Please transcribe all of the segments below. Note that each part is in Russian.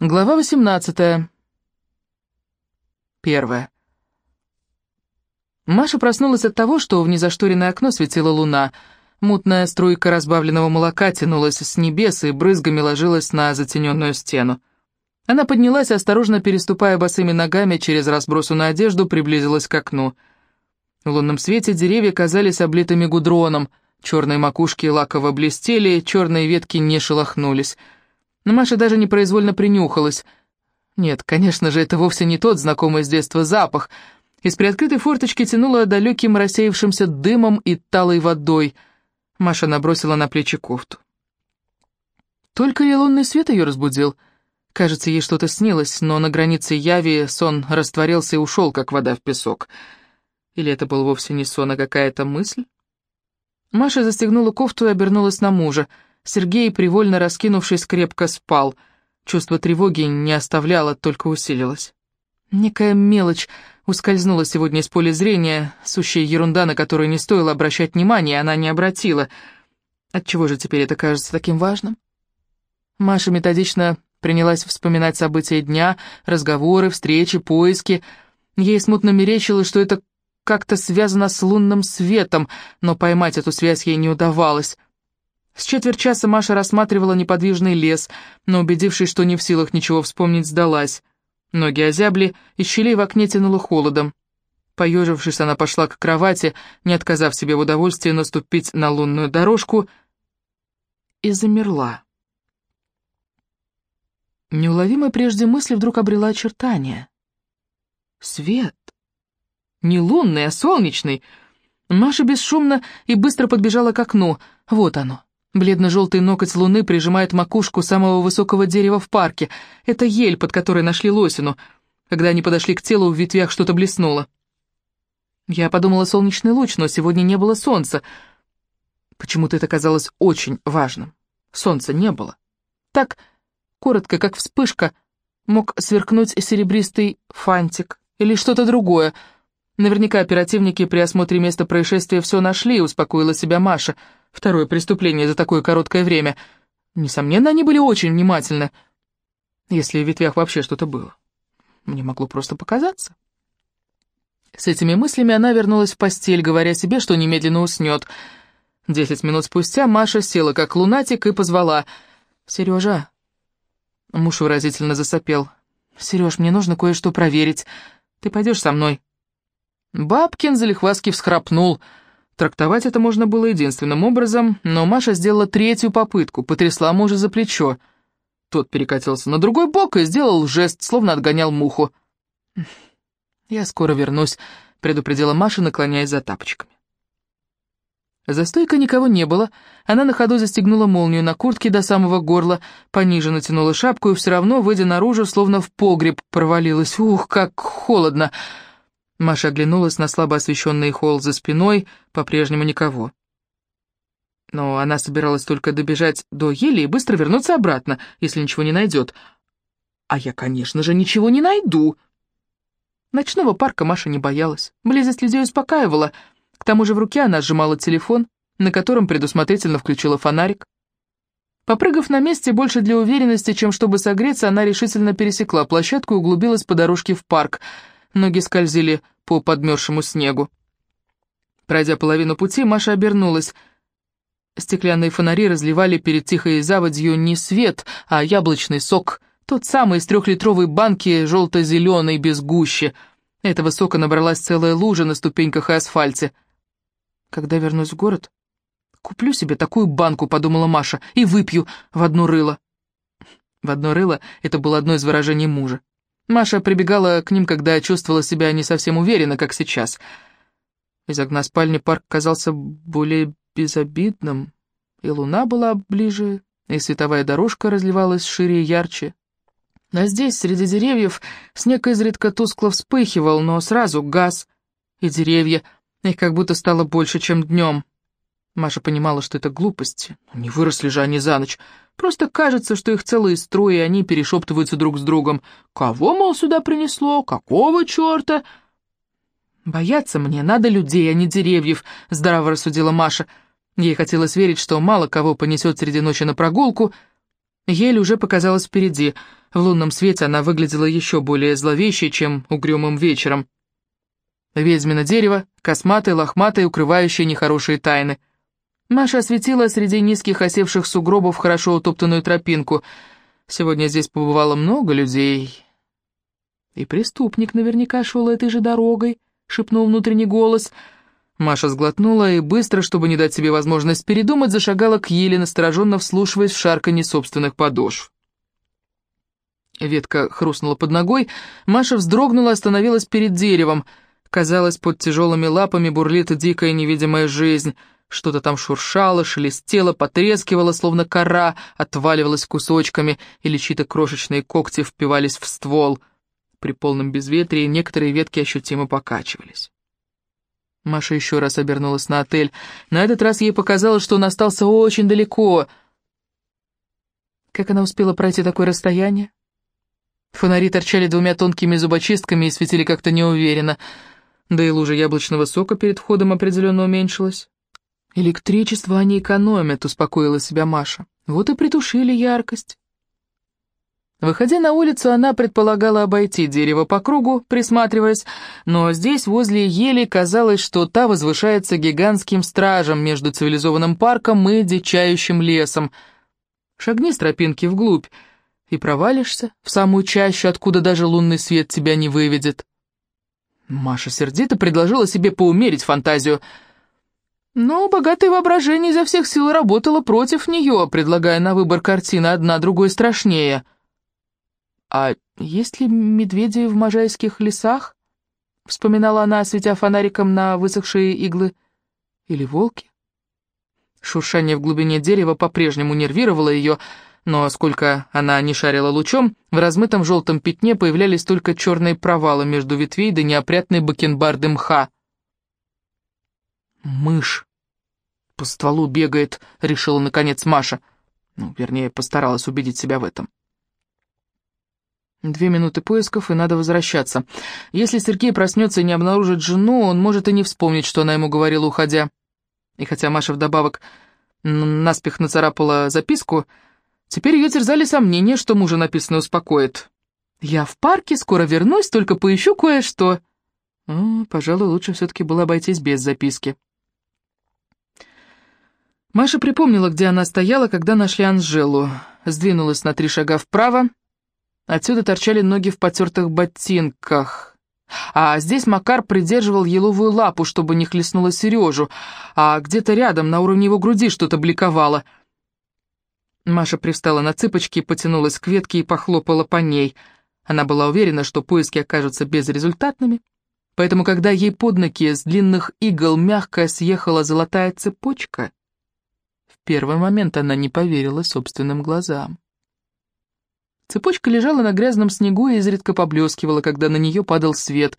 Глава 18. Первая. Маша проснулась от того, что в незашторенное окно светила луна. Мутная струйка разбавленного молока тянулась с небес и брызгами ложилась на затененную стену. Она поднялась, осторожно переступая босыми ногами через разбросанную одежду, приблизилась к окну. В лунном свете деревья казались облитыми гудроном, черные макушки лаково блестели, черные ветки не шелохнулись — но Маша даже непроизвольно принюхалась. Нет, конечно же, это вовсе не тот знакомый с детства запах. Из приоткрытой форточки тянуло далеким рассеявшимся дымом и талой водой. Маша набросила на плечи кофту. Только ли лунный свет ее разбудил? Кажется, ей что-то снилось, но на границе яви сон растворился и ушел, как вода в песок. Или это был вовсе не сон, а какая-то мысль? Маша застегнула кофту и обернулась на мужа — Сергей, привольно раскинувшись, крепко спал. Чувство тревоги не оставляло, только усилилось. Некая мелочь ускользнула сегодня из поля зрения, сущая ерунда, на которую не стоило обращать внимания, она не обратила. Отчего же теперь это кажется таким важным? Маша методично принялась вспоминать события дня, разговоры, встречи, поиски. Ей смутно мерещилось, что это как-то связано с лунным светом, но поймать эту связь ей не удавалось. С четверть часа Маша рассматривала неподвижный лес, но, убедившись, что не в силах ничего вспомнить, сдалась. Ноги озябли, и щелей в окне тянуло холодом. Поежившись, она пошла к кровати, не отказав себе в удовольствии наступить на лунную дорожку, и замерла. Неуловимая прежде мысль вдруг обрела очертания. Свет. Не лунный, а солнечный. Маша бесшумно и быстро подбежала к окну. Вот оно. Бледно-желтый ноготь луны прижимает макушку самого высокого дерева в парке. Это ель, под которой нашли лосину. Когда они подошли к телу, в ветвях что-то блеснуло. Я подумала солнечный луч, но сегодня не было солнца. Почему-то это казалось очень важным. Солнца не было. Так, коротко, как вспышка, мог сверкнуть серебристый фантик или что-то другое. Наверняка оперативники при осмотре места происшествия все нашли, успокоила себя Маша — Второе преступление за такое короткое время. Несомненно, они были очень внимательны. Если в ветвях вообще что-то было. Мне могло просто показаться. С этими мыслями она вернулась в постель, говоря себе, что немедленно уснет. Десять минут спустя Маша села как лунатик и позвала. «Сережа!» Муж выразительно засопел. «Сереж, мне нужно кое-что проверить. Ты пойдешь со мной?» Бабкин залихваски всхрапнул — Трактовать это можно было единственным образом, но Маша сделала третью попытку, потрясла мужа за плечо. Тот перекатился на другой бок и сделал жест, словно отгонял муху. «Я скоро вернусь», — предупредила Маша, наклоняясь за тапочками. За стойкой никого не было, она на ходу застегнула молнию на куртке до самого горла, пониже натянула шапку и все равно, выйдя наружу, словно в погреб провалилась. «Ух, как холодно!» Маша оглянулась на слабо освещенный холл за спиной, по-прежнему никого. Но она собиралась только добежать до ели и быстро вернуться обратно, если ничего не найдет. А я, конечно же, ничего не найду. Ночного парка Маша не боялась. Близость людей успокаивала. К тому же в руке она сжимала телефон, на котором предусмотрительно включила фонарик. Попрыгав на месте больше для уверенности, чем чтобы согреться, она решительно пересекла площадку и углубилась по дорожке в парк — Ноги скользили по подмерзшему снегу. Пройдя половину пути, Маша обернулась. Стеклянные фонари разливали перед тихой заводью не свет, а яблочный сок, тот самый из трехлитровой банки, желто-зеленый, без гущи. Этого сока набралась целая лужа на ступеньках и асфальте. «Когда вернусь в город, куплю себе такую банку», — подумала Маша, — «и выпью в одно рыло». В одно рыло — это было одно из выражений мужа. Маша прибегала к ним, когда чувствовала себя не совсем уверенно, как сейчас. Из окна спальни парк казался более безобидным, и луна была ближе, и световая дорожка разливалась шире и ярче. А здесь, среди деревьев, снег изредка тускло вспыхивал, но сразу газ, и деревья, их как будто стало больше, чем днем. Маша понимала, что это глупости. Не выросли же они за ночь. Просто кажется, что их целые строи, они перешептываются друг с другом. Кого, мол, сюда принесло? Какого черта? «Бояться мне надо людей, а не деревьев», — здраво рассудила Маша. Ей хотелось верить, что мало кого понесет среди ночи на прогулку. Еле уже показалась впереди. В лунном свете она выглядела еще более зловещей, чем угрюмым вечером. Ведьмино дерево, косматое, лохматое, укрывающее нехорошие тайны. Маша осветила среди низких осевших сугробов хорошо утоптанную тропинку. Сегодня здесь побывало много людей. И преступник наверняка шел этой же дорогой, шепнул внутренний голос. Маша сглотнула и быстро, чтобы не дать себе возможность передумать, зашагала к еле, настороженно вслушиваясь в шарканье собственных подошв. Ветка хрустнула под ногой, Маша вздрогнула остановилась перед деревом. Казалось, под тяжелыми лапами бурлит дикая невидимая жизнь. Что-то там шуршало, шелестело, потрескивало, словно кора, отваливалось кусочками, или чьи-то крошечные когти впивались в ствол. При полном безветрии некоторые ветки ощутимо покачивались. Маша еще раз обернулась на отель. На этот раз ей показалось, что он остался очень далеко. Как она успела пройти такое расстояние? Фонари торчали двумя тонкими зубочистками и светили как-то неуверенно. Да и лужа яблочного сока перед входом определенно уменьшилась. «Электричество они экономят», — успокоила себя Маша. «Вот и притушили яркость». Выходя на улицу, она предполагала обойти дерево по кругу, присматриваясь, но здесь, возле ели, казалось, что та возвышается гигантским стражем между цивилизованным парком и дичающим лесом. Шагни с тропинки вглубь, и провалишься в самую чащу, откуда даже лунный свет тебя не выведет. Маша сердито предложила себе поумерить фантазию, но богатое воображение изо всех сил работало против нее, предлагая на выбор картины одна другой страшнее. «А есть ли медведи в можайских лесах?» — вспоминала она, светя фонариком на высохшие иглы. «Или волки?» Шуршание в глубине дерева по-прежнему нервировало ее, — но сколько она не шарила лучом, в размытом желтом пятне появлялись только черные провалы между ветвей да неопрятные бакенбарды мха. «Мышь по стволу бегает», — решила наконец Маша. Ну, вернее, постаралась убедить себя в этом. Две минуты поисков, и надо возвращаться. Если Сергей проснется и не обнаружит жену, он может и не вспомнить, что она ему говорила, уходя. И хотя Маша вдобавок наспех нацарапала записку, Теперь ее терзали сомнения, что мужа написано успокоит. «Я в парке, скоро вернусь, только поищу кое-что». Пожалуй, лучше все-таки было обойтись без записки. Маша припомнила, где она стояла, когда нашли Анжелу. Сдвинулась на три шага вправо. Отсюда торчали ноги в потертых ботинках. А здесь Макар придерживал еловую лапу, чтобы не хлестнула Сережу, а где-то рядом, на уровне его груди, что-то бликовало — Маша привстала на цыпочки, потянулась к ветке и похлопала по ней. Она была уверена, что поиски окажутся безрезультатными, поэтому, когда ей под ноги с длинных игл мягко съехала золотая цепочка, первый момент она не поверила собственным глазам. Цепочка лежала на грязном снегу и изредка поблескивала, когда на нее падал свет.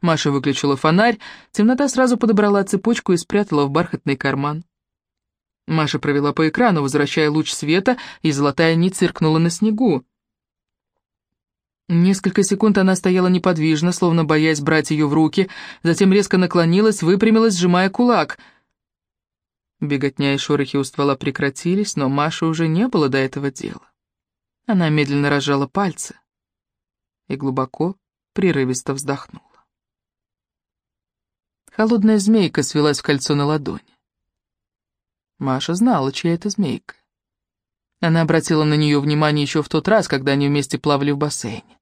Маша выключила фонарь, темнота сразу подобрала цепочку и спрятала в бархатный карман. Маша провела по экрану, возвращая луч света, и золотая нить циркнула на снегу. Несколько секунд она стояла неподвижно, словно боясь брать ее в руки, затем резко наклонилась, выпрямилась, сжимая кулак. Беготня и шорохи у ствола прекратились, но Маше уже не было до этого дела. Она медленно разжала пальцы и глубоко, прерывисто вздохнула. Холодная змейка свелась в кольцо на ладони. Маша знала, чья это змейка. Она обратила на нее внимание еще в тот раз, когда они вместе плавали в бассейне.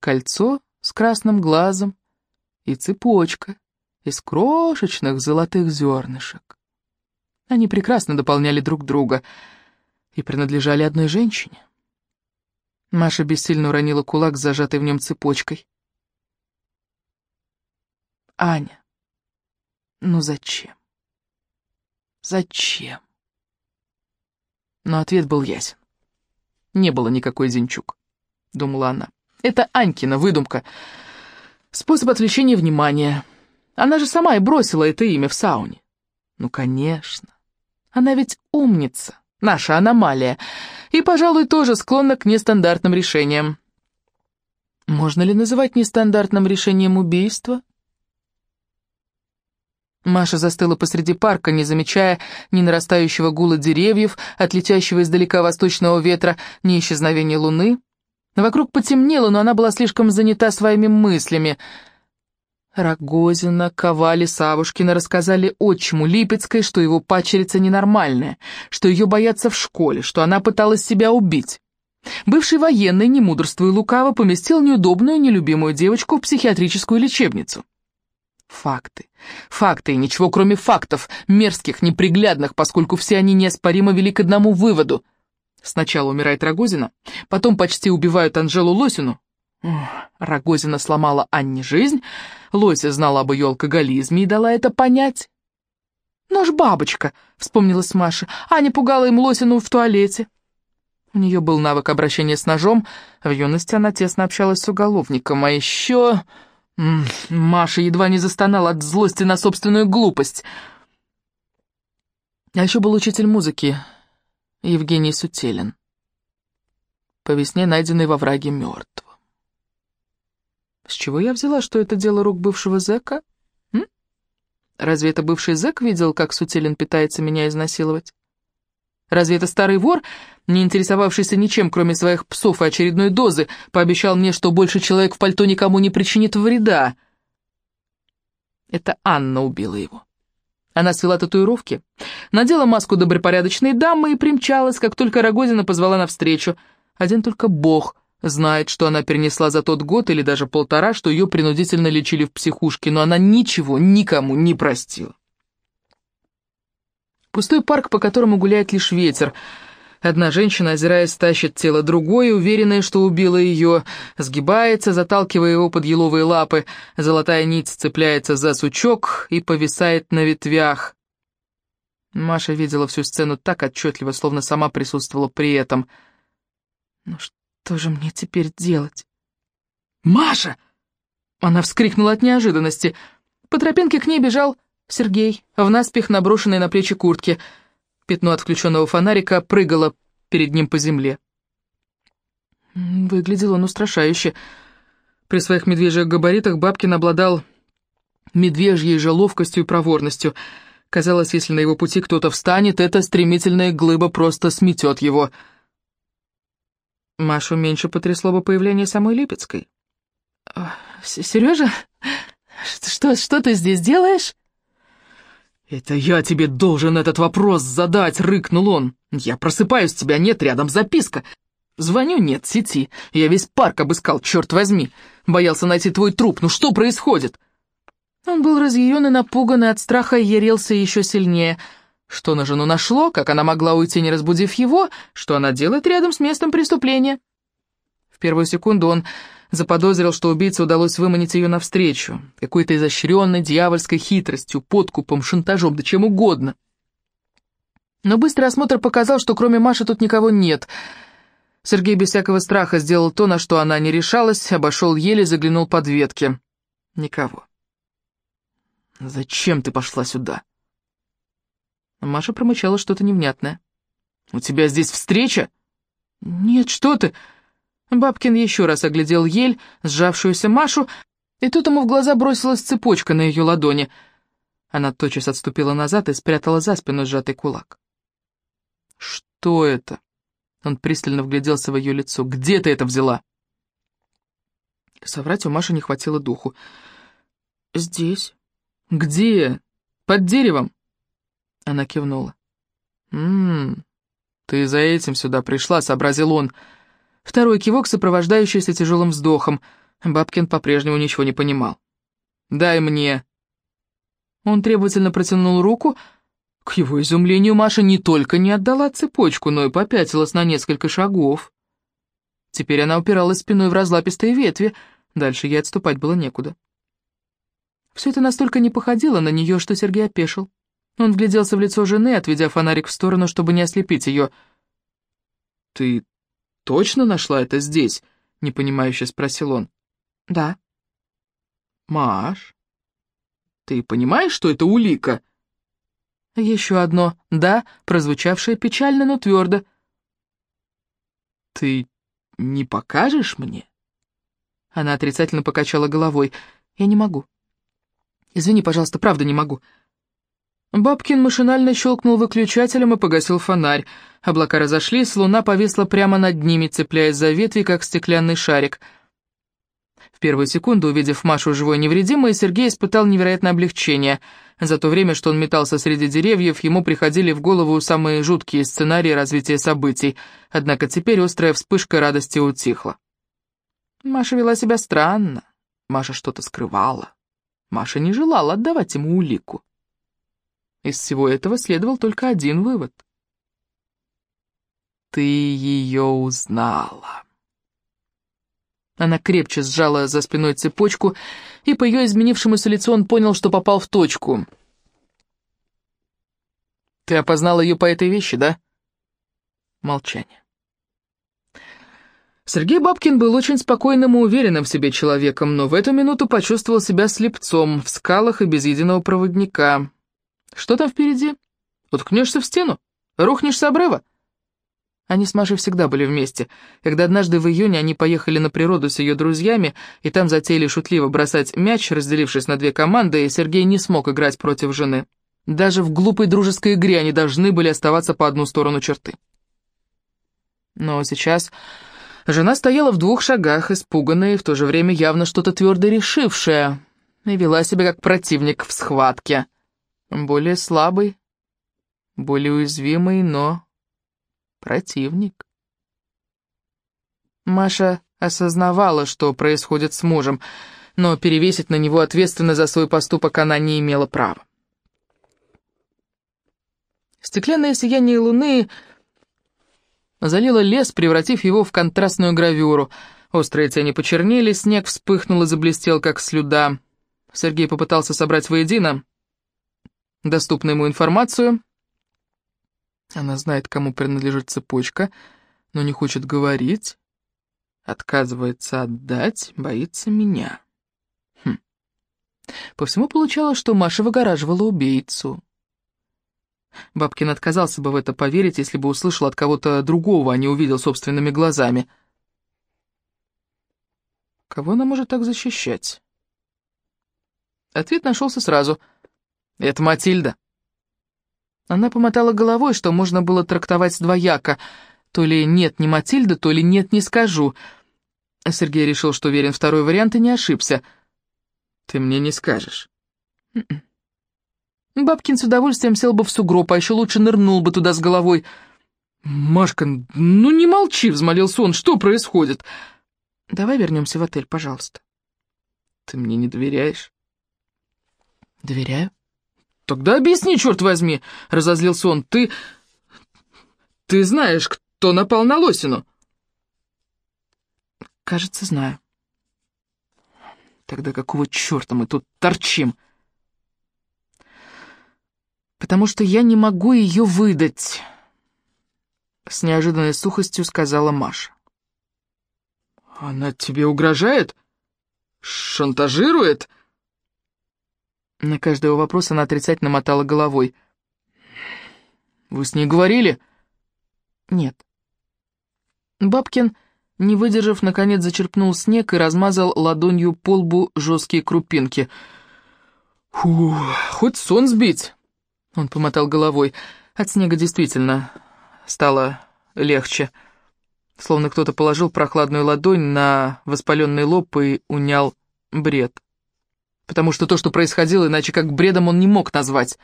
Кольцо с красным глазом и цепочка из крошечных золотых зернышек. Они прекрасно дополняли друг друга и принадлежали одной женщине. Маша бессильно уронила кулак с зажатой в нем цепочкой. «Аня, ну зачем?» Зачем? Но ответ был ясен. Не было никакой Зинчук, думала она. Это Анькина выдумка. Способ отвлечения внимания. Она же сама и бросила это имя в сауне. Ну, конечно. Она ведь умница, наша аномалия, и, пожалуй, тоже склонна к нестандартным решениям. Можно ли называть нестандартным решением убийства? Маша застыла посреди парка, не замечая ни нарастающего гула деревьев, от летящего издалека восточного ветра, ни исчезновения луны. Вокруг потемнело, но она была слишком занята своими мыслями. Рогозина, Ковали, Савушкина рассказали отчиму Липецкой, что его пачерица ненормальная, что ее боятся в школе, что она пыталась себя убить. Бывший военный, не мудрствуя лукаво, поместил неудобную, нелюбимую девочку в психиатрическую лечебницу. Факты. Факты и ничего кроме фактов, мерзких, неприглядных, поскольку все они неоспоримо вели к одному выводу. Сначала умирает Рогозина, потом почти убивают Анжелу Лосину. Рогозина сломала Анне жизнь, Лося знала об ее алкоголизме и дала это понять. «Нож бабочка», — вспомнилась Маша, — Аня пугала им Лосину в туалете. У нее был навык обращения с ножом, в юности она тесно общалась с уголовником, а еще... Маша едва не застонала от злости на собственную глупость. А еще был учитель музыки Евгений Сутелин. По весне найденный во враге мертвым. С чего я взяла, что это дело рук бывшего зэка? М? Разве это бывший зэк видел, как Сутелин пытается меня изнасиловать? Разве это старый вор, не интересовавшийся ничем, кроме своих псов и очередной дозы, пообещал мне, что больше человек в пальто никому не причинит вреда? Это Анна убила его. Она свела татуировки, надела маску добропорядочной дамы и примчалась, как только Рогозина позвала навстречу. Один только Бог знает, что она перенесла за тот год или даже полтора, что ее принудительно лечили в психушке, но она ничего никому не простила. Пустой парк, по которому гуляет лишь ветер. Одна женщина, озираясь, тащит тело другой, уверенная, что убила ее, сгибается, заталкивая его под еловые лапы. Золотая нить цепляется за сучок и повисает на ветвях. Маша видела всю сцену так отчетливо, словно сама присутствовала при этом. «Ну что же мне теперь делать?» «Маша!» Она вскрикнула от неожиданности. По тропинке к ней бежал Сергей, в наспех наброшенной на плечи куртке. Пятно от включенного фонарика прыгало перед ним по земле. Выглядел он устрашающе. При своих медвежьих габаритах Бабкин обладал медвежьей же ловкостью и проворностью. Казалось, если на его пути кто-то встанет, эта стремительная глыба просто сметет его. Машу меньше потрясло бы появление самой Липецкой. «Сережа, что, что ты здесь делаешь?» «Это я тебе должен этот вопрос задать!» — рыкнул он. «Я просыпаюсь, тебя нет, рядом записка. Звоню, нет сети. Я весь парк обыскал, черт возьми. Боялся найти твой труп. Ну что происходит?» Он был разъярен и напуган, и от страха ярился еще сильнее. Что на жену нашло, как она могла уйти, не разбудив его, что она делает рядом с местом преступления? В первую секунду он заподозрил, что убийце удалось выманить ее навстречу, какой-то изощренной дьявольской хитростью, подкупом, шантажом, да чем угодно. Но быстрый осмотр показал, что кроме Маши тут никого нет. Сергей без всякого страха сделал то, на что она не решалась, обошел еле, заглянул под ветки. Никого. «Зачем ты пошла сюда?» Маша промычала что-то невнятное. «У тебя здесь встреча?» «Нет, что ты!» Бабкин еще раз оглядел ель, сжавшуюся Машу, и тут ему в глаза бросилась цепочка на ее ладони. Она тотчас отступила назад и спрятала за спину сжатый кулак. «Что это?» Он пристально вгляделся в ее лицо. «Где ты это взяла?» Соврать у Маши не хватило духу. «Здесь». «Где? Под деревом?» Она кивнула. «Ммм, ты за этим сюда пришла», — сообразил он. Второй кивок, сопровождающийся тяжелым вздохом. Бабкин по-прежнему ничего не понимал. «Дай мне». Он требовательно протянул руку. К его изумлению Маша не только не отдала цепочку, но и попятилась на несколько шагов. Теперь она упиралась спиной в разлапистые ветви, дальше ей отступать было некуда. Все это настолько не походило на нее, что Сергей опешил. Он вгляделся в лицо жены, отведя фонарик в сторону, чтобы не ослепить ее. «Ты точно нашла это здесь?» — непонимающе спросил он. «Да». «Маш, ты понимаешь, что это улика?» Еще одно «да», прозвучавшее печально, но твердо. «Ты не покажешь мне?» Она отрицательно покачала головой. «Я не могу. Извини, пожалуйста, правда не могу. Бабкин машинально щелкнул выключателем и погасил фонарь. Облака разошлись, луна повисла прямо над ними, цепляясь за ветви, как стеклянный шарик. В первую секунду, увидев Машу живой невредимой, Сергей испытал невероятное облегчение. За то время, что он метался среди деревьев, ему приходили в голову самые жуткие сценарии развития событий, однако теперь острая вспышка радости утихла. Маша вела себя странно, Маша что-то скрывала. Маша не желала отдавать ему улику. Из всего этого следовал только один вывод. «Ты ее узнала». Она крепче сжала за спиной цепочку, и по ее изменившемуся лицу он понял, что попал в точку. «Ты опознал ее по этой вещи, да?» Молчание. Сергей Бабкин был очень спокойным и уверенным в себе человеком, но в эту минуту почувствовал себя слепцом в скалах и без единого проводника. Что там впереди? Уткнешься в стену? Рухнешь с обрыва? Они с Машей всегда были вместе. Когда однажды в июне они поехали на природу с ее друзьями, и там затеяли шутливо бросать мяч, разделившись на две команды, и Сергей не смог играть против жены. Даже в глупой дружеской игре они должны были оставаться по одну сторону черты. Но сейчас жена стояла в двух шагах, испуганная и в то же время явно что-то твердо решившая, и вела себя как противник в схватке. Более слабый, более уязвимый, но противник. Маша осознавала, что происходит с мужем, но перевесить на него ответственность за свой поступок она не имела права. Стеклянное сияние луны залило лес, превратив его в контрастную гравюру. Острые тени почернели, снег вспыхнул и заблестел, как слюда. Сергей попытался собрать воедино доступную ему информацию. Она знает, кому принадлежит цепочка, но не хочет говорить, отказывается отдать, боится меня. Хм. По всему получалось, что Маша выгораживала убийцу. Бабкин отказался бы в это поверить, если бы услышал от кого-то другого, а не увидел собственными глазами. Кого она может так защищать? Ответ нашелся сразу — это Матильда». Она помотала головой, что можно было трактовать двояко. То ли «нет, не Матильда», то ли «нет, не скажу». Сергей решил, что верен второй вариант и не ошибся. «Ты мне не скажешь». М-м. Бабкин с удовольствием сел бы в сугроб, а еще лучше нырнул бы туда с головой. «Машка, ну не молчи!» — взмолился он. «Что происходит?» «Давай вернемся в отель, пожалуйста». «Ты мне не доверяешь?» «Доверяю». «Тогда объясни, черт возьми!» — разозлился он. «Ты... ты знаешь, кто напал на Лосину?» «Кажется, знаю». «Тогда какого черта мы тут торчим?» «Потому что я не могу ее выдать», — с неожиданной сухостью сказала Маша. «Она тебе угрожает? Шантажирует?» На каждый его вопрос она отрицательно мотала головой. «Вы с ней говорили?» «Нет». Бабкин, не выдержав, наконец зачерпнул снег и размазал ладонью по лбу жесткие крупинки. «Фу, хоть сон сбить!» Он помотал головой. От снега действительно стало легче. Словно кто-то положил прохладную ладонь на воспаленный лоб и унял бред потому что то, что происходило, иначе как бредом он не мог назвать.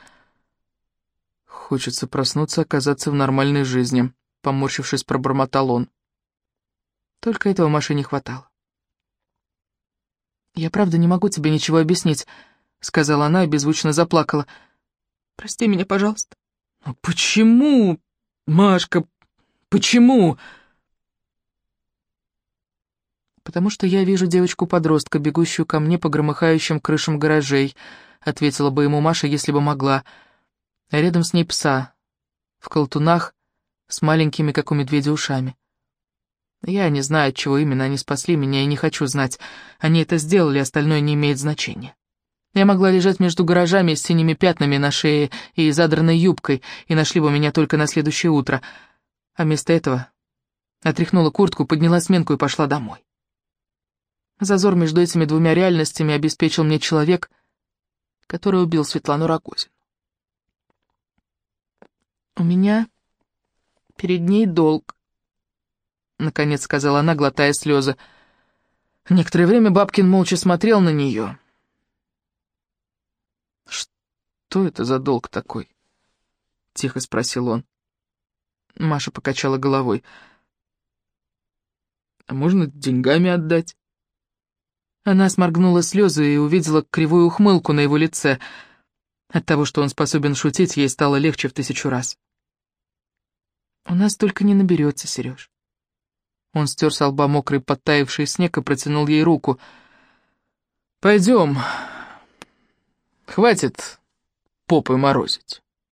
Хочется проснуться, оказаться в нормальной жизни, поморщившись, пробормотал он. Только этого Маше не хватало. «Я правда не могу тебе ничего объяснить», — сказала она и беззвучно заплакала. «Прости меня, пожалуйста». «Но почему, Машка, почему?» «Потому что я вижу девочку-подростка, бегущую ко мне по громыхающим крышам гаражей», — ответила бы ему Маша, если бы могла. А рядом с ней пса, в колтунах, с маленькими, как у медведя, ушами. Я не знаю, от чего именно они спасли меня, и не хочу знать. Они это сделали, остальное не имеет значения. Я могла лежать между гаражами с синими пятнами на шее и задранной юбкой, и нашли бы меня только на следующее утро. А вместо этого отряхнула куртку, подняла сменку и пошла домой. Зазор между этими двумя реальностями обеспечил мне человек, который убил Светлану Рогозину. «У меня перед ней долг», — наконец сказала она, глотая слезы. Некоторое время Бабкин молча смотрел на нее. «Что это за долг такой?» — тихо спросил он. Маша покачала головой. «А можно деньгами отдать?» Она сморгнула слезы и увидела кривую ухмылку на его лице. От того, что он способен шутить, ей стало легче в тысячу раз. «У нас только не наберется, Сереж». Он стер с лба мокрый подтаявший снег и протянул ей руку. «Пойдем. Хватит попы морозить».